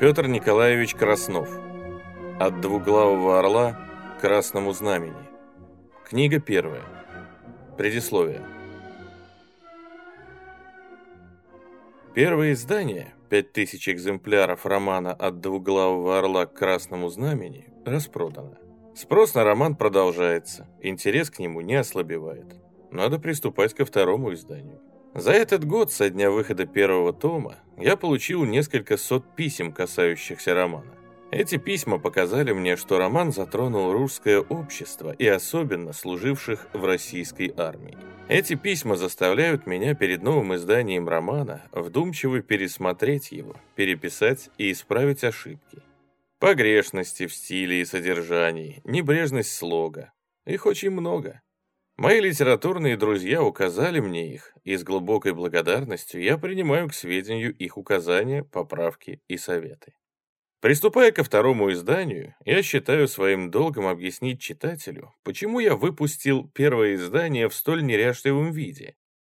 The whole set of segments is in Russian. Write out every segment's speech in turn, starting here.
Петр Николаевич Краснов. От двуглавого орла к красному знамени. Книга первая. Предисловие. Первое издание, 5000 экземпляров романа «От двуглавого орла к красному знамени» распродано. Спрос на роман продолжается, интерес к нему не ослабевает. Надо приступать ко второму изданию. За этот год, со дня выхода первого тома, я получил несколько сот писем, касающихся романа. Эти письма показали мне, что роман затронул русское общество и особенно служивших в российской армии. Эти письма заставляют меня перед новым изданием романа вдумчиво пересмотреть его, переписать и исправить ошибки. Погрешности в стиле и содержании, небрежность слога. Их очень много. Мои литературные друзья указали мне их, и с глубокой благодарностью я принимаю к сведению их указания, поправки и советы. Приступая ко второму изданию, я считаю своим долгом объяснить читателю, почему я выпустил первое издание в столь неряшливом виде,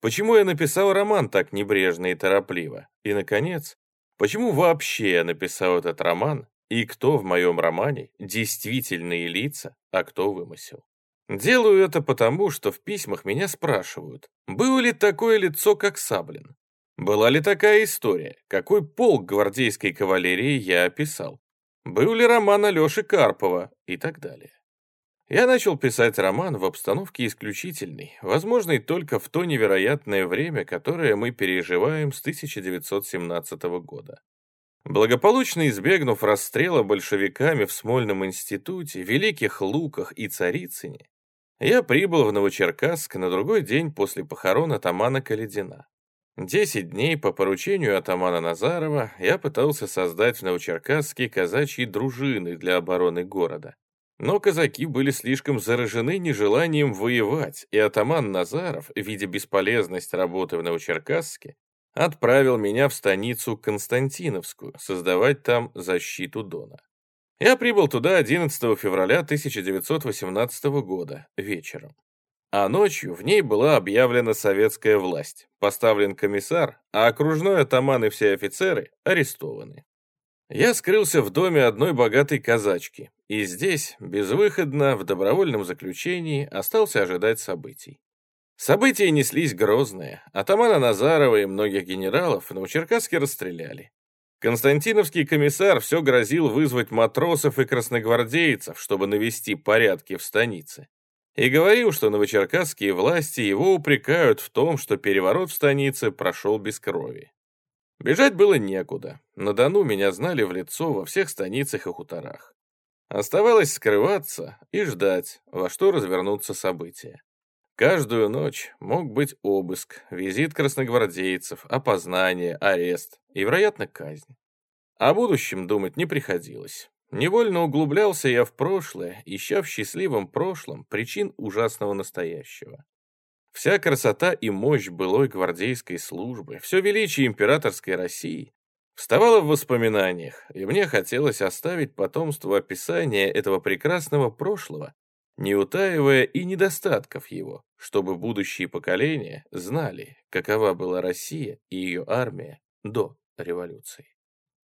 почему я написал роман так небрежно и торопливо, и, наконец, почему вообще я написал этот роман, и кто в моем романе действительные лица, а кто вымысел. Делаю это потому, что в письмах меня спрашивают, было ли такое лицо, как Саблин? Была ли такая история? Какой полк гвардейской кавалерии я описал? Был ли роман Алёши Карпова? И так далее. Я начал писать роман в обстановке исключительной, возможной только в то невероятное время, которое мы переживаем с 1917 года. Благополучно избегнув расстрела большевиками в Смольном институте, Великих Луках и Царицыне, я прибыл в Новочеркасск на другой день после похорон атамана Каледина. Десять дней по поручению атамана Назарова я пытался создать в Новочеркасске казачьи дружины для обороны города. Но казаки были слишком заражены нежеланием воевать, и атаман Назаров, видя бесполезность работы в Новочеркасске, отправил меня в станицу Константиновскую создавать там защиту Дона. Я прибыл туда 11 февраля 1918 года, вечером. А ночью в ней была объявлена советская власть, поставлен комиссар, а окружной атаман и все офицеры арестованы. Я скрылся в доме одной богатой казачки, и здесь, безвыходно, в добровольном заключении, остался ожидать событий. События неслись грозные. Атамана Назарова и многих генералов в Новочеркасске расстреляли. Константиновский комиссар все грозил вызвать матросов и красногвардейцев, чтобы навести порядки в станице. И говорил, что новочеркасские власти его упрекают в том, что переворот в станице прошел без крови. Бежать было некуда. На Дону меня знали в лицо во всех станицах и хуторах. Оставалось скрываться и ждать, во что развернутся события. Каждую ночь мог быть обыск, визит красногвардейцев, опознание, арест и, вероятно, казнь. О будущем думать не приходилось. Невольно углублялся я в прошлое, ища в счастливом прошлом причин ужасного настоящего. Вся красота и мощь былой гвардейской службы, все величие императорской России вставало в воспоминаниях, и мне хотелось оставить потомству описание этого прекрасного прошлого не утаивая и недостатков его, чтобы будущие поколения знали, какова была Россия и ее армия до революции.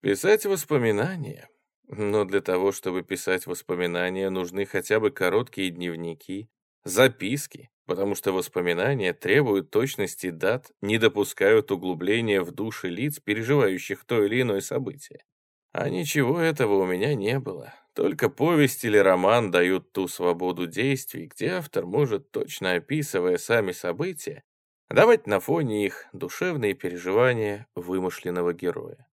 Писать воспоминания. Но для того, чтобы писать воспоминания, нужны хотя бы короткие дневники, записки, потому что воспоминания требуют точности дат, не допускают углубления в души лиц, переживающих то или иное событие. А ничего этого у меня не было. Только повесть или роман дают ту свободу действий, где автор может, точно описывая сами события, давать на фоне их душевные переживания вымышленного героя.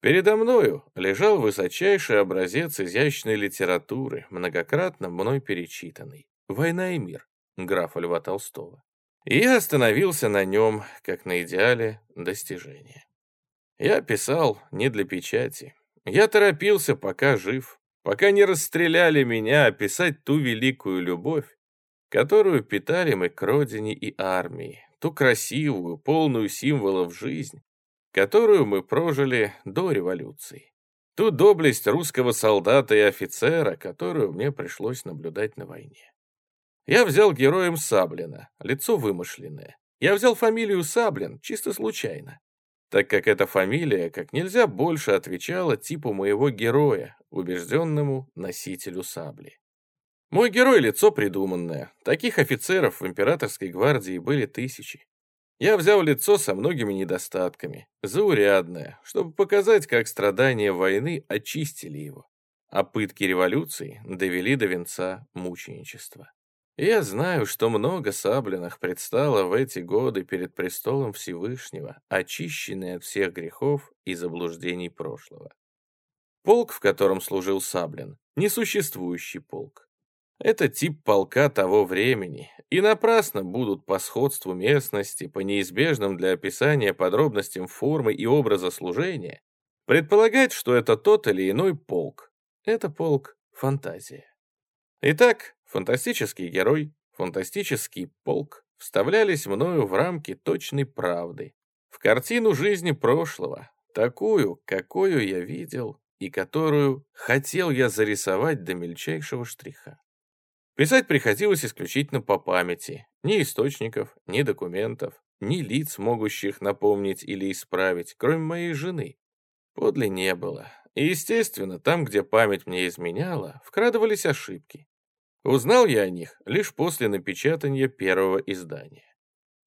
Передо мною лежал высочайший образец изящной литературы, многократно мной перечитанный «Война и мир» графа Льва Толстого. И я остановился на нем, как на идеале достижения. Я писал не для печати. Я торопился, пока жив, пока не расстреляли меня, описать ту великую любовь, которую питали мы к родине и армии, ту красивую, полную символов жизнь, которую мы прожили до революции, ту доблесть русского солдата и офицера, которую мне пришлось наблюдать на войне. Я взял героем Саблина, лицо вымышленное. Я взял фамилию Саблин чисто случайно. Так как эта фамилия как нельзя больше отвечала типу моего героя, убежденному носителю сабли. Мой герой — лицо придуманное. Таких офицеров в императорской гвардии были тысячи. Я взял лицо со многими недостатками, заурядное, чтобы показать, как страдания войны очистили его, а пытки революции довели до венца мученичества. Я знаю, что много сабленных предстало в эти годы перед престолом Всевышнего, очищенные от всех грехов и заблуждений прошлого. Полк, в котором служил Саблин, несуществующий полк. Это тип полка того времени, и напрасно будут по сходству местности, по неизбежным для описания подробностям формы и образа служения, предполагать, что это тот или иной полк. Это полк фантазия. Итак, фантастический герой, фантастический полк вставлялись мною в рамки точной правды, в картину жизни прошлого, такую, какую я видел и которую хотел я зарисовать до мельчайшего штриха. Писать приходилось исключительно по памяти. Ни источников, ни документов, ни лиц, могущих напомнить или исправить, кроме моей жены. Подле не было. И, естественно, там, где память мне изменяла, вкрадывались ошибки. Узнал я о них лишь после напечатания первого издания.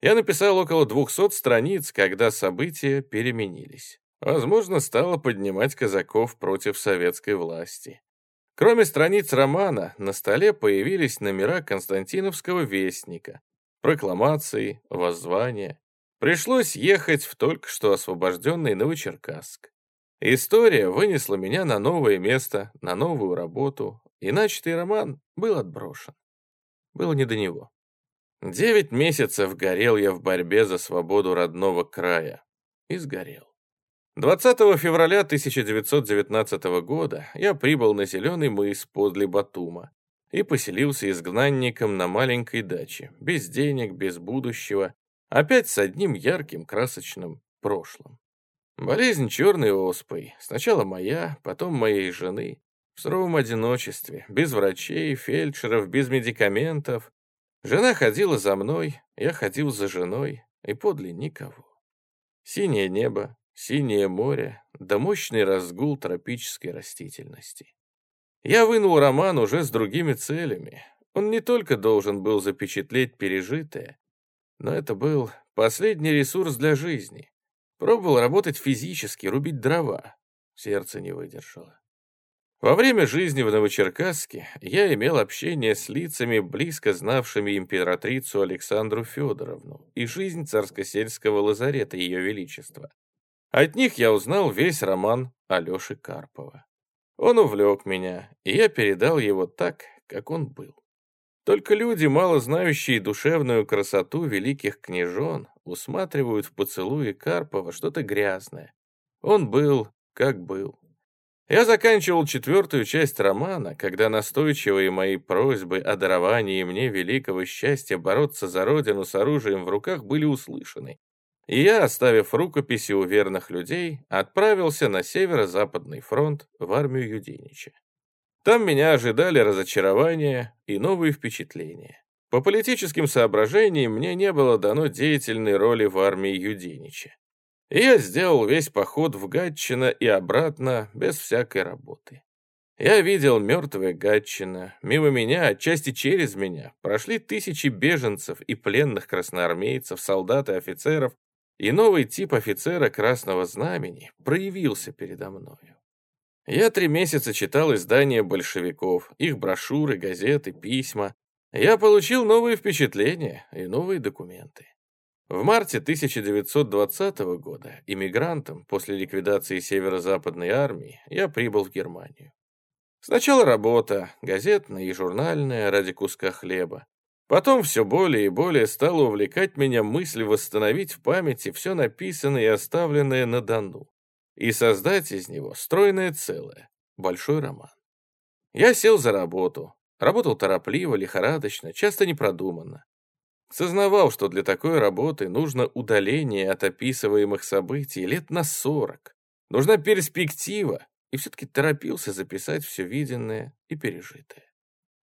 Я написал около 200 страниц, когда события переменились. Возможно, стало поднимать казаков против советской власти. Кроме страниц романа, на столе появились номера Константиновского вестника, прокламации, воззвания. Пришлось ехать в только что освобожденный Новочеркасск. История вынесла меня на новое место, на новую работу, и начатый роман был отброшен. Было не до него. Девять месяцев горел я в борьбе за свободу родного края. И сгорел. 20 февраля 1919 года я прибыл на Зеленый мыс подле Батума и поселился изгнанником на маленькой даче, без денег, без будущего, опять с одним ярким красочным прошлым. Болезнь черной оспой, сначала моя, потом моей жены, в суровом одиночестве, без врачей, фельдшеров, без медикаментов. Жена ходила за мной, я ходил за женой, и подле никого. Синее небо, синее море, да мощный разгул тропической растительности. Я вынул роман уже с другими целями. Он не только должен был запечатлеть пережитое, но это был последний ресурс для жизни. Пробовал работать физически, рубить дрова. Сердце не выдержало. Во время жизни в Новочеркасске я имел общение с лицами, близко знавшими императрицу Александру Федоровну и жизнь царско-сельского лазарета Ее Величества. От них я узнал весь роман Алёши Карпова. Он увлек меня, и я передал его так, как он был. Только люди, мало знающие душевную красоту великих княжон, усматривают в поцелуе Карпова что-то грязное. Он был, как был. Я заканчивал четвертую часть романа, когда настойчивые мои просьбы о даровании мне великого счастья бороться за родину с оружием в руках были услышаны, и я, оставив рукописи у верных людей, отправился на северо-западный фронт в армию Юденича. Там меня ожидали разочарования и новые впечатления. По политическим соображениям мне не было дано деятельной роли в армии Юденича. И я сделал весь поход в Гатчино и обратно без всякой работы. Я видел мертвое Гатчино. Мимо меня, отчасти через меня, прошли тысячи беженцев и пленных красноармейцев, солдат и офицеров, и новый тип офицера Красного Знамени проявился передо мною. Я три месяца читал издания большевиков, их брошюры, газеты, письма. Я получил новые впечатления и новые документы. В марте 1920 года иммигрантом после ликвидации северо-западной армии я прибыл в Германию. Сначала работа, газетная и журнальная ради куска хлеба. Потом все более и более стало увлекать меня мысль восстановить в памяти все написанное и оставленное на Дону и создать из него стройное целое, большой роман. Я сел за работу, работал торопливо, лихорадочно, часто непродуманно. Сознавал, что для такой работы нужно удаление от описываемых событий лет на сорок. Нужна перспектива, и все-таки торопился записать все виденное и пережитое.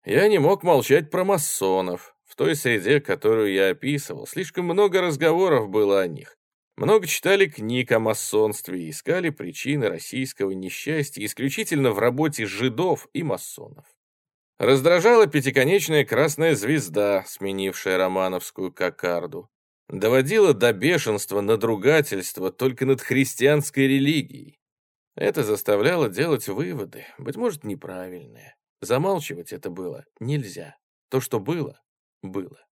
Я не мог молчать про масонов, в той среде, которую я описывал, слишком много разговоров было о них. Много читали книг о масонстве и искали причины российского несчастья исключительно в работе жидов и масонов. Раздражала пятиконечная красная звезда, сменившая романовскую кокарду. Доводила до бешенства надругательства только над христианской религией. Это заставляло делать выводы, быть может, неправильные. Замалчивать это было нельзя. То, что было, было.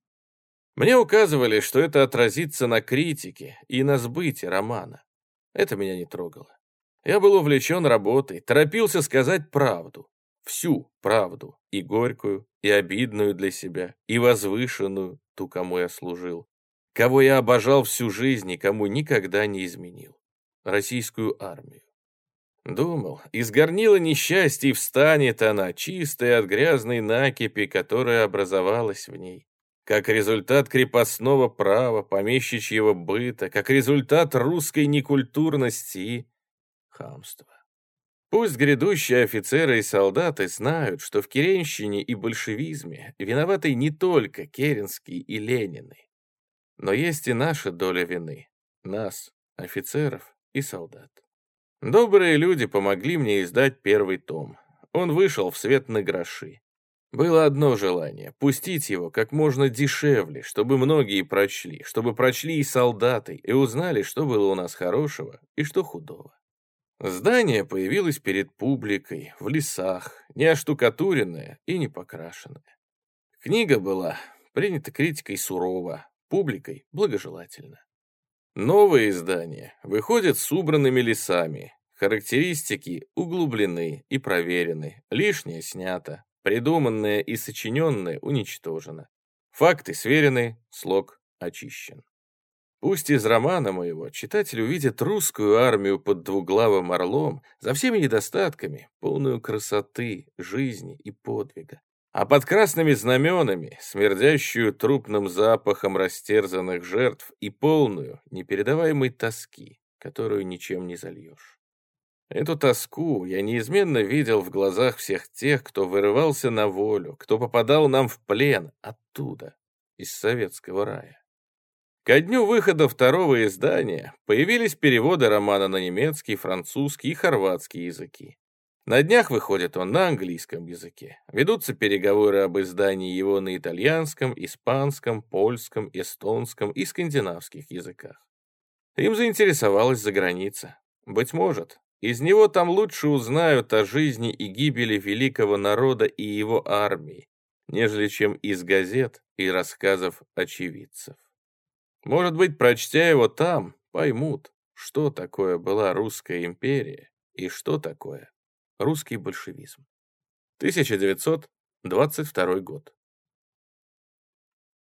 Мне указывали, что это отразится на критике и на сбыте романа. Это меня не трогало. Я был увлечен работой, торопился сказать правду. Всю правду, и горькую, и обидную для себя, и возвышенную, ту, кому я служил, кого я обожал всю жизнь и кому никогда не изменил. Российскую армию. Думал, из горнила несчастья встанет она, чистая от грязной накипи, которая образовалась в ней. Как результат крепостного права, помещичьего быта, как результат русской некультурности и хамства. Пусть грядущие офицеры и солдаты знают, что в Керенщине и большевизме виноваты не только Керенский и Ленины, но есть и наша доля вины, нас, офицеров и солдат. Добрые люди помогли мне издать первый том. Он вышел в свет на гроши. Было одно желание — пустить его как можно дешевле, чтобы многие прочли, чтобы прочли и солдаты, и узнали, что было у нас хорошего и что худого. Здание появилось перед публикой, в лесах, не оштукатуренное и не покрашенное. Книга была принята критикой сурово, публикой благожелательно. Новые издания выходят с убранными лесами. Характеристики углублены и проверены, лишнее снято, придуманное и сочиненное уничтожено. Факты сверены, слог очищен. Пусть из романа моего читатель увидит русскую армию под двуглавым орлом за всеми недостатками, полную красоты, жизни и подвига а под красными знаменами, смердящую трупным запахом растерзанных жертв и полную, непередаваемой тоски, которую ничем не зальешь. Эту тоску я неизменно видел в глазах всех тех, кто вырывался на волю, кто попадал нам в плен оттуда, из советского рая. Ко дню выхода второго издания появились переводы романа на немецкий, французский и хорватский языки. На днях выходит он на английском языке. Ведутся переговоры об издании его на итальянском, испанском, польском, эстонском и скандинавских языках. Им заинтересовалась заграница. Быть может, из него там лучше узнают о жизни и гибели великого народа и его армии, нежели чем из газет и рассказов очевидцев. Может быть, прочтя его там, поймут, что такое была русская империя и что такое Русский большевизм. 1922 год.